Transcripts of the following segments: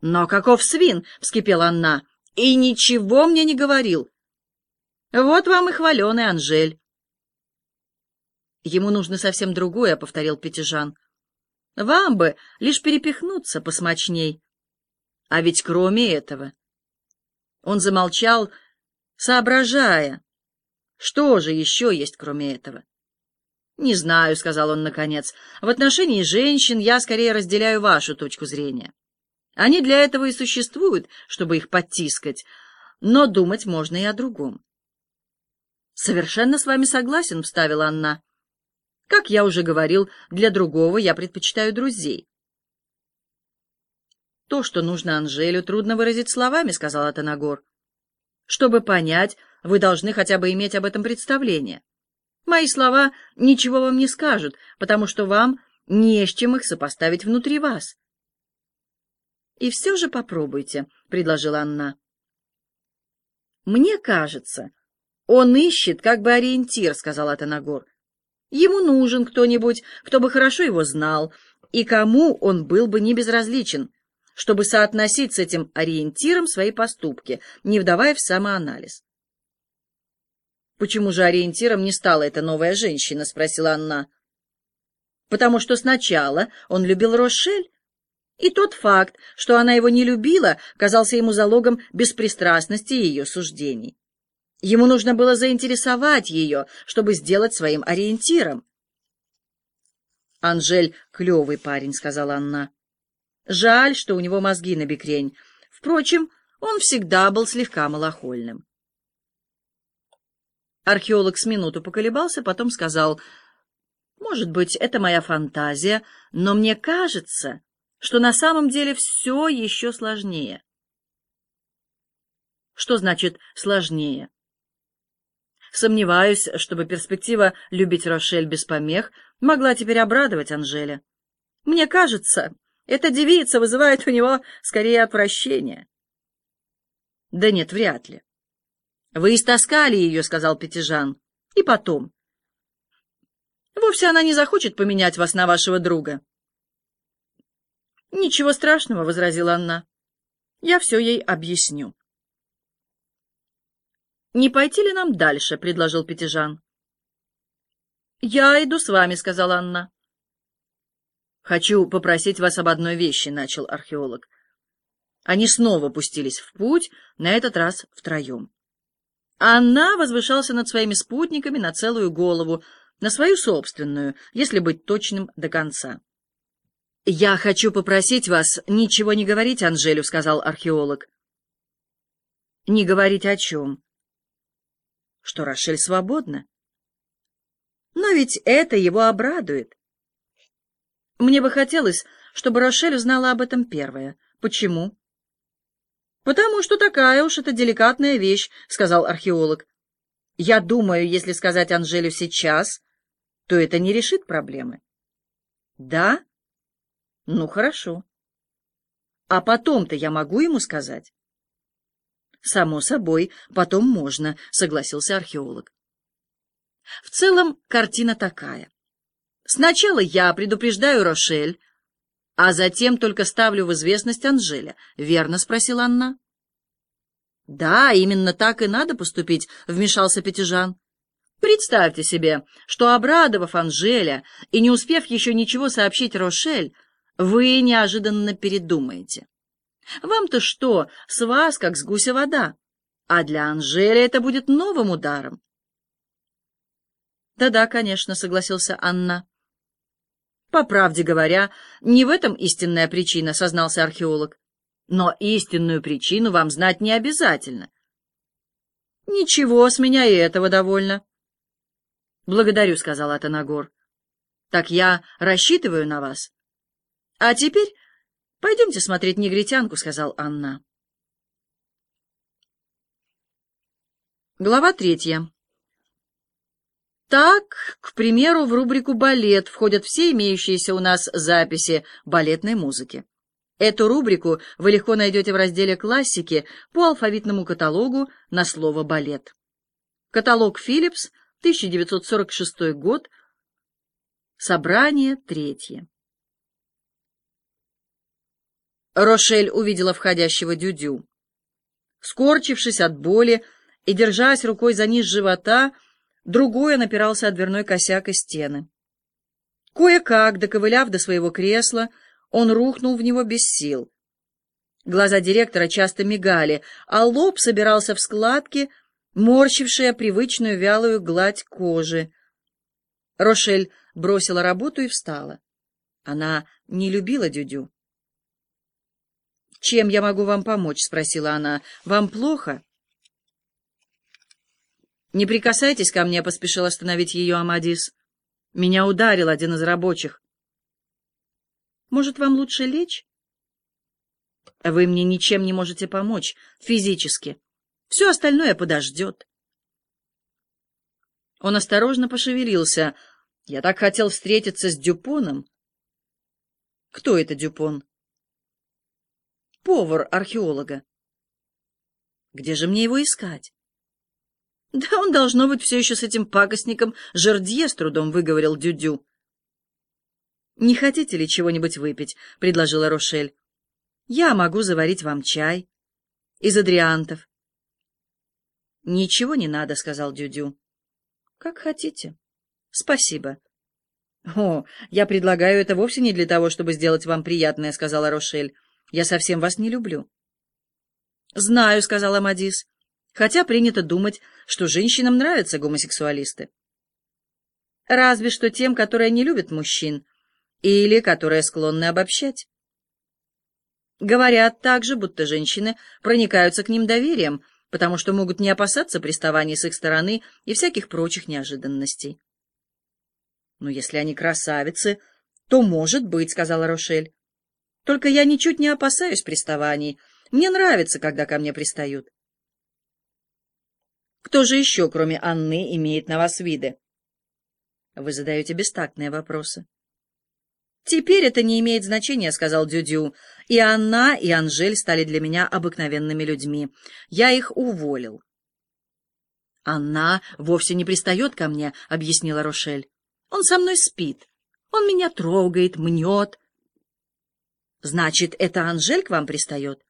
«Но каков свин!» — вскипела Анна. «И ничего мне не говорил!» «Вот вам и хваленый Анжель!» «Ему нужно совсем другое», — повторил Пятижан. «Вам бы лишь перепихнуться посмочней. А ведь кроме этого...» Он замолчал, соображая, что же еще есть кроме этого. «Не знаю», — сказал он наконец. «В отношении женщин я скорее разделяю вашу точку зрения. Они для этого и существуют, чтобы их подтискать, но думать можно и о другом». «Совершенно с вами согласен», — вставила Анна. «Как я уже говорил, для другого я предпочитаю друзей». «То, что нужно Анжелю, трудно выразить словами», — сказал Атанагор. «Чтобы понять, вы должны хотя бы иметь об этом представление. Мои слова ничего вам не скажут, потому что вам не с чем их сопоставить внутри вас». «И все же попробуйте», — предложила Анна. «Мне кажется, он ищет как бы ориентир», — сказал Атанагор. «Ему нужен кто-нибудь, кто бы хорошо его знал, и кому он был бы не безразличен, чтобы соотносить с этим ориентиром свои поступки, не вдавая в самоанализ. «Почему же ориентиром не стала эта новая женщина?» — спросила Анна. «Потому что сначала он любил Рошель, и тот факт, что она его не любила, казался ему залогом беспристрастности ее суждений. Ему нужно было заинтересовать ее, чтобы сделать своим ориентиром. «Анжель — клевый парень», — сказала Анна. Жаль, что у него мозги на бекрень. Впрочем, он всегда был слегка малохольным. Археолог с минуту поколебался, потом сказал, «Может быть, это моя фантазия, но мне кажется, что на самом деле все еще сложнее». «Что значит «сложнее»?» Сомневаюсь, чтобы перспектива любить Рошель без помех могла теперь обрадовать Анжеля. Мне кажется, эта девица вызывает у него скорее отвращение. Да нет, вряд ли. Вы истаскали ее, сказал Пятижан. И потом. Вовсе она не захочет поменять вас на вашего друга. Ничего страшного, возразила Анна. Я все ей объясню. «Не пойти ли нам дальше?» — предложил Пятижан. «Я иду с вами», — сказала Анна. «Хочу попросить вас об одной вещи», — начал археолог. Они снова пустились в путь, на этот раз втроем. Анна возвышался над своими спутниками на целую голову, на свою собственную, если быть точным до конца. «Я хочу попросить вас ничего не говорить Анжелю», — сказал археолог. «Не говорить о чем?» «Что Рошель свободна?» «Но ведь это его обрадует. Мне бы хотелось, чтобы Рошель узнала об этом первая. Почему? Потому что такая уж это деликатная вещь, сказал археолог. Я думаю, если сказать Анжелю сейчас, то это не решит проблемы. Да? Ну, хорошо. А потом-то я могу ему сказать? Само собой, потом можно, согласился археолог. В целом, картина такая. Сначала я предупреждаю Рошель, а затем только ставлю в известность Анжеля. Верно? — спросила Анна. Да, именно так и надо поступить, — вмешался Пятижан. Представьте себе, что, обрадовав Анжеля и не успев еще ничего сообщить Рошель, вы неожиданно передумаете. Вам-то что, с вас, как с гуся вода, а для Анжеля это будет новым ударом. «Да-да, конечно», — согласился Анна. По правде говоря, не в этом истинная причина, сознался археолог. Но истинную причину вам знать не обязательно. Ничего, с меня и этого довольно. Благодарю, сказал Атанагор. Так я рассчитываю на вас. А теперь пойдемте смотреть негритянку, сказал Анна. Глава третья. Так, к примеру, в рубрику «Балет» входят все имеющиеся у нас записи балетной музыки. Эту рубрику вы легко найдете в разделе «Классики» по алфавитному каталогу на слово «балет». Каталог «Филлипс», 1946 год, собрание третье. Рошель увидела входящего Дюдю. Скорчившись от боли и держась рукой за низ живота, другой напирался о дверной косяк и стены. Кое-как, доковыляв до своего кресла, он рухнул в него без сил. Глаза директора часто мигали, а лоб собирался в складки, морщившие привычную вялую гладь кожи. Рошель бросила работу и встала. Она не любила Дюдю. «Чем я могу вам помочь?» — спросила она. «Вам плохо?» «Не прикасайтесь ко мне», — поспешил остановить ее Амадис. «Меня ударил один из рабочих». «Может, вам лучше лечь?» «Вы мне ничем не можете помочь, физически. Все остальное подождет». Он осторожно пошевелился. «Я так хотел встретиться с Дюпоном». «Кто это Дюпон?» Повар археолога. Где же мне его искать? Да он, должно быть, все еще с этим пакостником Жердье с трудом выговорил Дюдю. «Не хотите ли чего-нибудь выпить?» — предложила Рошель. «Я могу заварить вам чай. Из адриантов». «Ничего не надо», — сказал Дюдю. «Как хотите. Спасибо». «О, я предлагаю это вовсе не для того, чтобы сделать вам приятное», — сказала Рошель. Я совсем вас не люблю. Знаю, сказала Мадис, хотя принято думать, что женщинам нравятся гомосексуалисты. Разве что тем, которые не любят мужчин или которые склонны обобщать. Говорят также, будто женщины проникаются к ним доверием, потому что могут не опасаться приставаний с их стороны и всяких прочих неожиданностей. «Но если они красавицы, то, может быть», — сказала Рошель. Только я ничуть не опасаюсь приставаний. Мне нравится, когда ко мне пристают. Кто же еще, кроме Анны, имеет на вас виды? Вы задаете бестактные вопросы. Теперь это не имеет значения, сказал Дюдю. И Анна, и Анжель стали для меня обыкновенными людьми. Я их уволил. Анна вовсе не пристает ко мне, объяснила Рошель. Он со мной спит. Он меня трогает, мнет. Значит, это Анжель к вам пристает?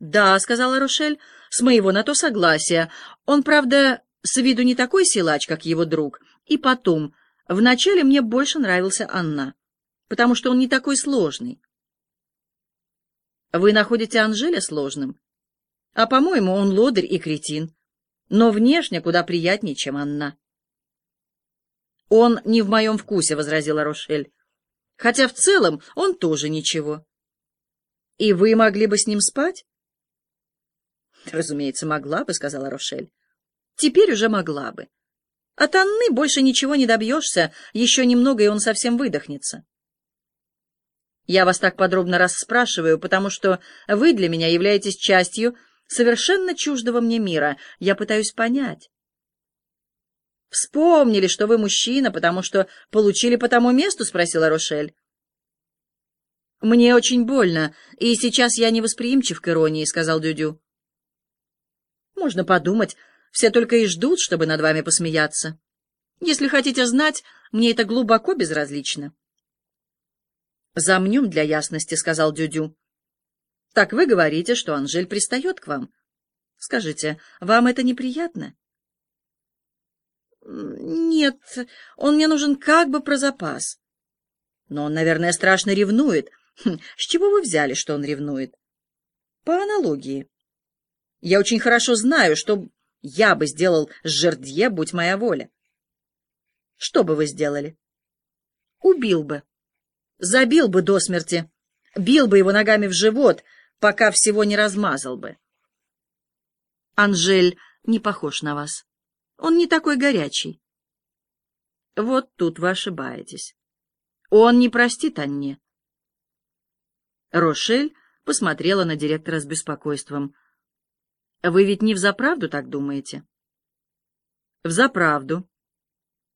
Да, сказала Рошель, с моего на то согласия. Он, правда, с виду не такой силач, как его друг. И потом, вначале мне больше нравился Анна, потому что он не такой сложный. Вы находите Анжеля сложным? А, по-моему, он лодырь и кретин, но внешне куда приятнее, чем Анна. «Он не в моем вкусе», — возразила Рошель хотя в целом он тоже ничего. И вы могли бы с ним спать? Разумеется, могла бы, сказала Рошель. Теперь уже могла бы. От Анны больше ничего не добьешься, еще немного, и он совсем выдохнется. Я вас так подробно расспрашиваю, потому что вы для меня являетесь частью совершенно чуждого мне мира. Я пытаюсь понять. «Вспомнили, что вы мужчина, потому что получили по тому месту?» — спросила Рошель. «Мне очень больно, и сейчас я не восприимчив к иронии», — сказал Дюдю. «Можно подумать, все только и ждут, чтобы над вами посмеяться. Если хотите знать, мне это глубоко безразлично». «Замнем для ясности», — сказал Дюдю. «Так вы говорите, что Анжель пристает к вам. Скажите, вам это неприятно?» Нет, он мне нужен как бы про запас. Но он, наверное, страшно ревнует. Хм, с чего вы взяли, что он ревнует? По аналогии. Я очень хорошо знаю, что я бы сделал с жердье, будь моя воля. Что бы вы сделали? Убил бы. Забил бы до смерти. Бил бы его ногами в живот, пока всего не размазал бы. Анжель не похож на вас. Он не такой горячий. Вот тут вы ошибаетесь. Он не простит Анне. Рошель посмотрела на директора с беспокойством. Вы ведь не взаправду так думаете? Взаправду.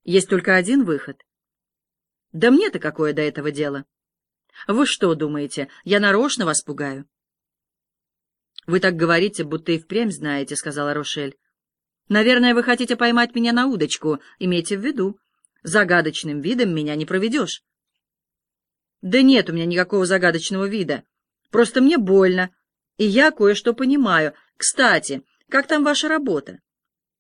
Есть только один выход. Да мне-то какое до этого дело? Вы что думаете, я нарочно вас пугаю? Вы так говорите, будто и впрямь знаете, сказала Рошель. Наверное, вы хотите поймать меня на удочку. Имейте в виду, загадочным видом меня не проведешь. Да нет у меня никакого загадочного вида. Просто мне больно, и я кое-что понимаю. Кстати, как там ваша работа?